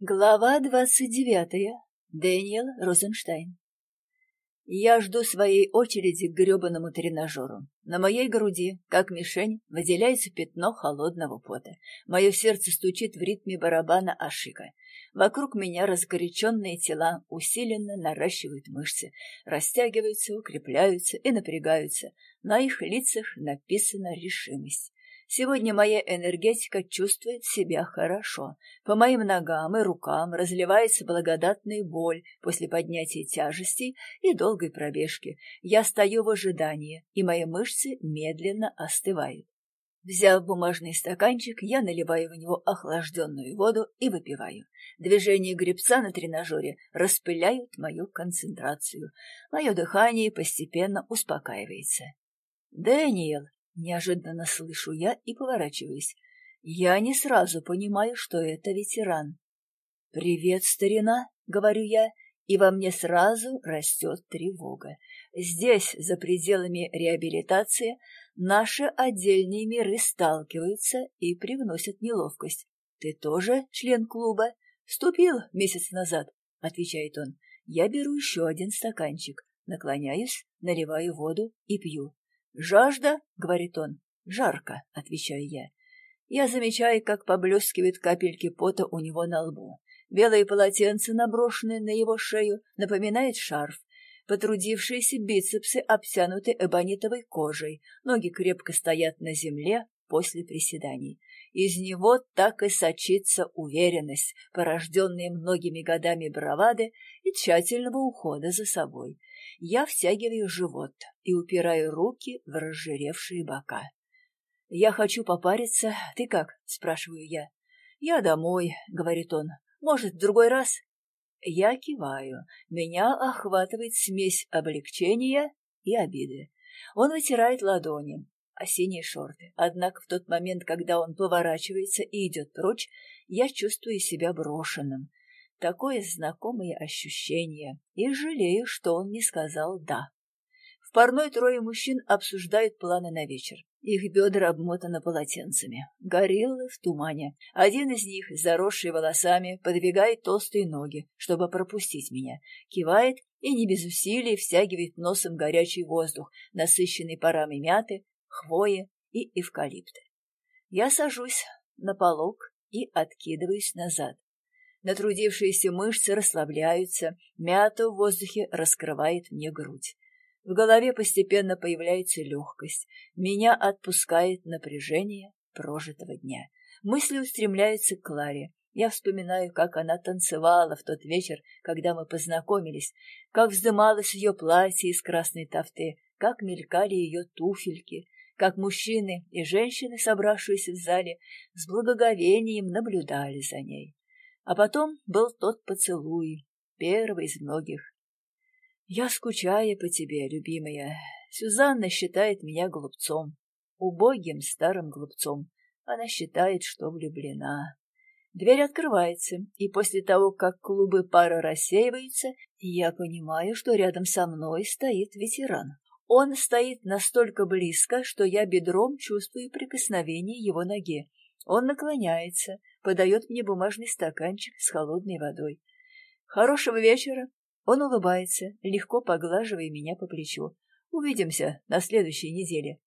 Глава двадцать девятая. Дэниел Розенштайн. Я жду своей очереди к гребаному тренажеру. На моей груди, как мишень, выделяется пятно холодного пота. Мое сердце стучит в ритме барабана Ашика. Вокруг меня разгоряченные тела усиленно наращивают мышцы, растягиваются, укрепляются и напрягаются. На их лицах написана решимость. Сегодня моя энергетика чувствует себя хорошо. По моим ногам и рукам разливается благодатная боль после поднятия тяжестей и долгой пробежки. Я стою в ожидании, и мои мышцы медленно остывают. Взяв бумажный стаканчик, я наливаю в него охлажденную воду и выпиваю. Движения гребца на тренажере распыляют мою концентрацию. Мое дыхание постепенно успокаивается. «Дэниел!» Неожиданно слышу я и поворачиваюсь. Я не сразу понимаю, что это ветеран. «Привет, старина!» — говорю я, и во мне сразу растет тревога. Здесь, за пределами реабилитации, наши отдельные миры сталкиваются и привносят неловкость. «Ты тоже член клуба?» «Вступил месяц назад», — отвечает он. Я беру еще один стаканчик, наклоняюсь, наливаю воду и пью. «Жажда?» — говорит он. «Жарко», — отвечаю я. Я замечаю, как поблескивают капельки пота у него на лбу. Белые полотенца, наброшенные на его шею, напоминает шарф. Потрудившиеся бицепсы обтянуты эбонитовой кожей, ноги крепко стоят на земле после приседаний. Из него так и сочится уверенность, порожденная многими годами бравады и тщательного ухода за собой. Я втягиваю живот и упираю руки в разжиревшие бока. «Я хочу попариться. Ты как?» — спрашиваю я. «Я домой», — говорит он. «Может, в другой раз?» Я киваю. Меня охватывает смесь облегчения и обиды. Он вытирает ладони, осенние шорты. Однако в тот момент, когда он поворачивается и идет прочь, я чувствую себя брошенным, Такое знакомое ощущение, и жалею, что он не сказал «да». В парной трое мужчин обсуждают планы на вечер. Их бедра обмотаны полотенцами. Гориллы в тумане. Один из них, заросший волосами, подвигает толстые ноги, чтобы пропустить меня. Кивает и не без усилий втягивает носом горячий воздух, насыщенный парами мяты, хвои и эвкалипта. Я сажусь на полок и откидываюсь назад. Натрудившиеся мышцы расслабляются, мята в воздухе раскрывает мне грудь. В голове постепенно появляется легкость. Меня отпускает напряжение прожитого дня. Мысли устремляются к Кларе. Я вспоминаю, как она танцевала в тот вечер, когда мы познакомились, как вздымалось ее платье из красной тафты, как мелькали ее туфельки, как мужчины и женщины, собравшиеся в зале, с благоговением наблюдали за ней. А потом был тот поцелуй, первый из многих. Я скучаю по тебе, любимая. Сюзанна считает меня глупцом, убогим старым глупцом. Она считает, что влюблена. Дверь открывается, и после того, как клубы пара рассеиваются, я понимаю, что рядом со мной стоит ветеран. Он стоит настолько близко, что я бедром чувствую прикосновение его ноги. Он наклоняется, подает мне бумажный стаканчик с холодной водой. «Хорошего вечера!» Он улыбается, легко поглаживая меня по плечу. «Увидимся на следующей неделе».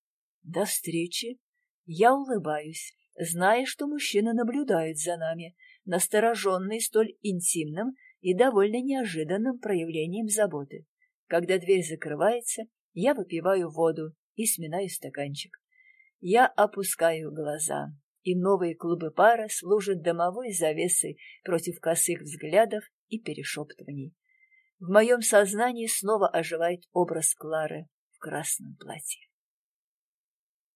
«До встречи!» Я улыбаюсь, зная, что мужчина наблюдает за нами, настороженный столь интимным и довольно неожиданным проявлением заботы. Когда дверь закрывается, я выпиваю воду и сминаю стаканчик. Я опускаю глаза и новые клубы пара служат домовой завесой против косых взглядов и перешептываний. В моем сознании снова оживает образ Клары в красном платье.